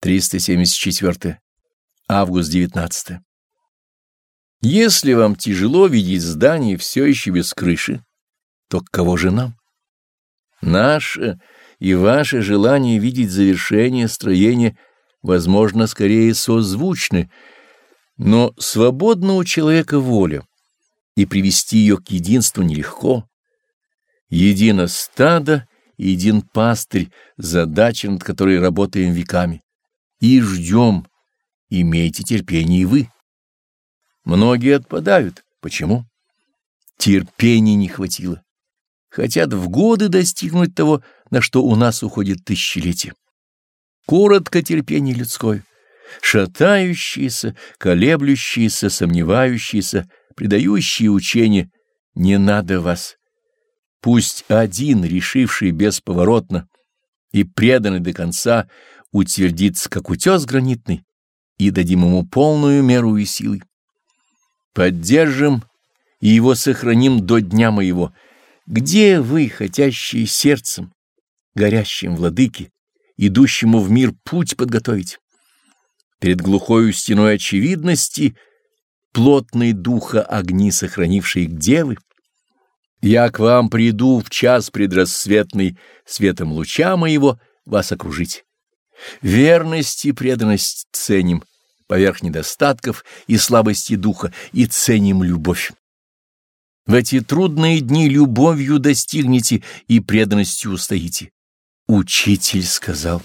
374. Август 19. Если вам тяжело видеть здание все еще без крыши, то кого же нам? Наше и ваше желание видеть завершение строения, возможно, скорее созвучны, но свободна у человека воля, и привести ее к единству нелегко. Едино стадо един пастырь, задача, над которой работаем веками. И ждем, имейте терпение и вы. Многие отпадают. Почему? Терпения не хватило. Хотят в годы достигнуть того, на что у нас уходит тысячелетия. Коротко терпение людское. Шатающиеся, колеблющиеся, сомневающиеся, предающие учение, не надо вас. Пусть один, решивший бесповоротно и преданный до конца, утвердится, как утес гранитный, и дадим ему полную меру и силы. Поддержим и его сохраним до дня моего. Где вы, хотящие сердцем, горящим владыки, идущему в мир путь подготовить? Перед глухою стеной очевидности плотной духа огни, сохранившие где вы? Я к вам приду в час предрассветный, светом луча моего вас окружить. Верность и преданность ценим, поверх недостатков и слабости духа, и ценим любовь. В эти трудные дни любовью достигнете и преданностью устоите. Учитель сказал.